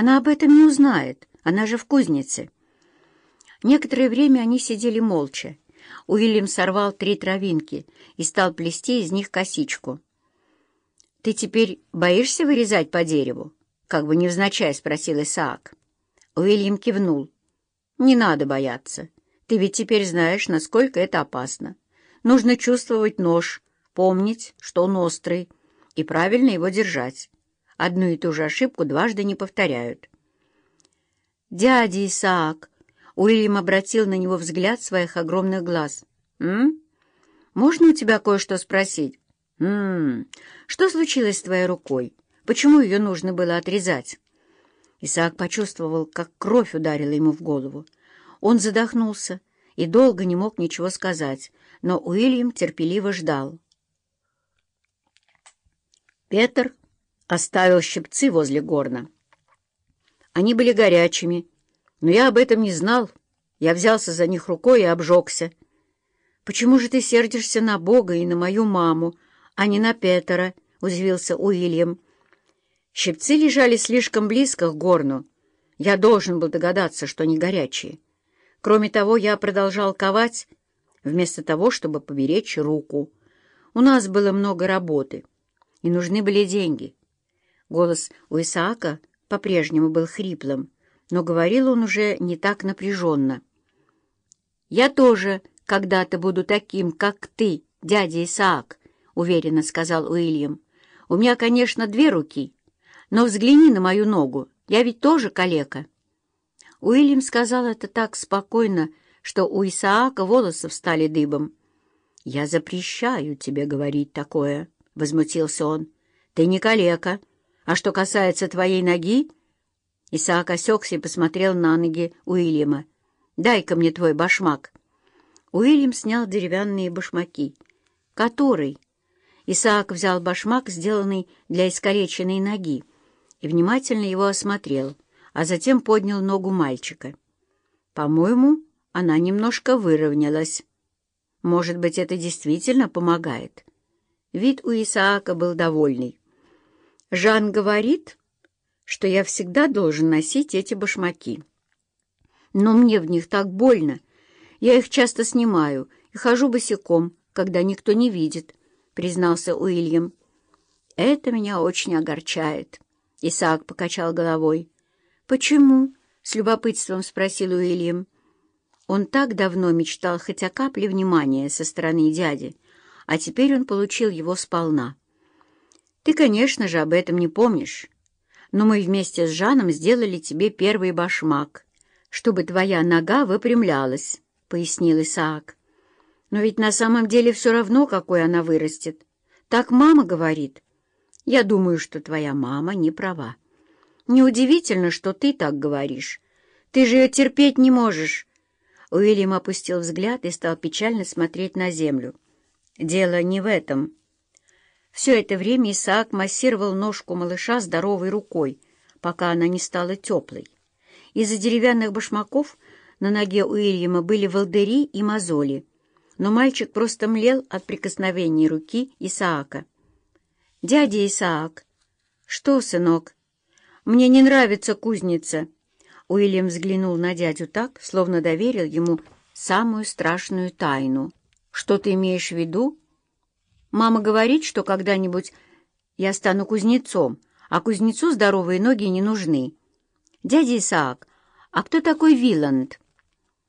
Она об этом не узнает, она же в кузнице. Некоторое время они сидели молча. Уильям сорвал три травинки и стал плести из них косичку. «Ты теперь боишься вырезать по дереву?» — как бы невзначай спросил Исаак. Уильям кивнул. «Не надо бояться. Ты ведь теперь знаешь, насколько это опасно. Нужно чувствовать нож, помнить, что он острый, и правильно его держать. Одну и ту же ошибку дважды не повторяют». «Дядя Исаак!» Уильям обратил на него взгляд своих огромных глаз. «М? Можно у тебя кое-что спросить?» «М? Что случилось с твоей рукой? Почему ее нужно было отрезать?» Исаак почувствовал, как кровь ударила ему в голову. Он задохнулся и долго не мог ничего сказать, но Уильям терпеливо ждал. Петр оставил щипцы возле горна. Они были горячими, но я об этом не знал. Я взялся за них рукой и обжегся. «Почему же ты сердишься на Бога и на мою маму, а не на Петера?» — узвился Уильям. Щипцы лежали слишком близко к горну. Я должен был догадаться, что они горячие. Кроме того, я продолжал ковать, вместо того, чтобы поберечь руку. У нас было много работы, и нужны были деньги. Голос у Исаака по-прежнему был хриплым, но говорил он уже не так напряженно. «Я тоже когда-то буду таким, как ты, дядя Исаак», — уверенно сказал Уильям. «У меня, конечно, две руки, но взгляни на мою ногу, я ведь тоже калека». Уильям сказал это так спокойно, что у Исаака волосы встали дыбом. «Я запрещаю тебе говорить такое», — возмутился он. «Ты не калека. А что касается твоей ноги...» Исаак осекся и посмотрел на ноги Уильяма. «Дай-ка мне твой башмак». Уильям снял деревянные башмаки. «Который?» Исаак взял башмак, сделанный для искалеченной ноги, и внимательно его осмотрел, а затем поднял ногу мальчика. «По-моему, она немножко выровнялась. Может быть, это действительно помогает?» Вид у Исаака был довольный. «Жан говорит, что я всегда должен носить эти башмаки. Но мне в них так больно. Я их часто снимаю и хожу босиком, когда никто не видит», — признался Уильям. «Это меня очень огорчает», — Исаак покачал головой. «Почему?» — с любопытством спросил Уильям. Он так давно мечтал хоть о капле внимания со стороны дяди, а теперь он получил его сполна. «Ты, конечно же, об этом не помнишь, но мы вместе с Жаном сделали тебе первый башмак, чтобы твоя нога выпрямлялась», — пояснил Исаак. «Но ведь на самом деле все равно, какой она вырастет. Так мама говорит. Я думаю, что твоя мама не права. Неудивительно, что ты так говоришь. Ты же ее терпеть не можешь». Уильям опустил взгляд и стал печально смотреть на землю. «Дело не в этом». Все это время Исаак массировал ножку малыша здоровой рукой, пока она не стала теплой. Из-за деревянных башмаков на ноге Уильяма были волдыри и мозоли, но мальчик просто млел от прикосновения руки Исаака. «Дядя Исаак!» «Что, сынок?» «Мне не нравится кузница!» Уильям взглянул на дядю так, словно доверил ему самую страшную тайну. «Что ты имеешь в виду?» «Мама говорит, что когда-нибудь я стану кузнецом, а кузнецу здоровые ноги не нужны. Дядя Исаак, а кто такой Виланд?»